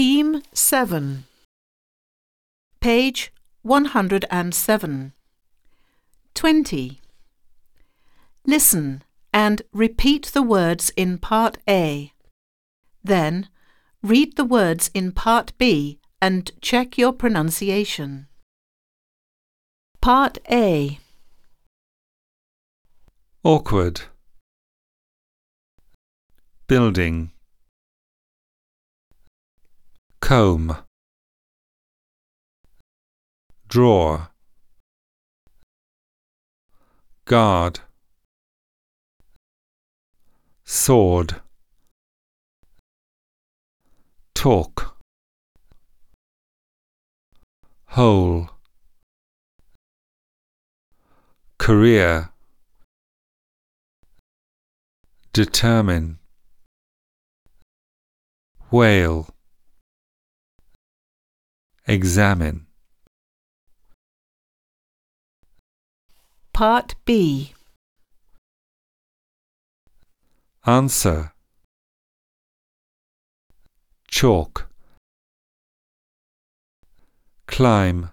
Theme 7. Page 107. 20. Listen and repeat the words in Part A. Then, read the words in Part B and check your pronunciation. Part A. Awkward. Building. Comb. Drawer. Guard. Sword. Talk. Hole. Career. Determine. Whale. Examine. Part B. Answer. Chalk. Climb.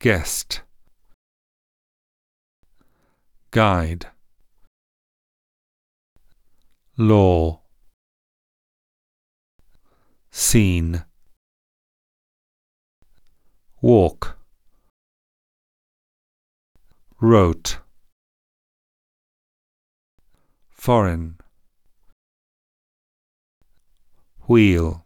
Guest. Guide. Law. Scene. Walk. Wrote. Foreign. Wheel.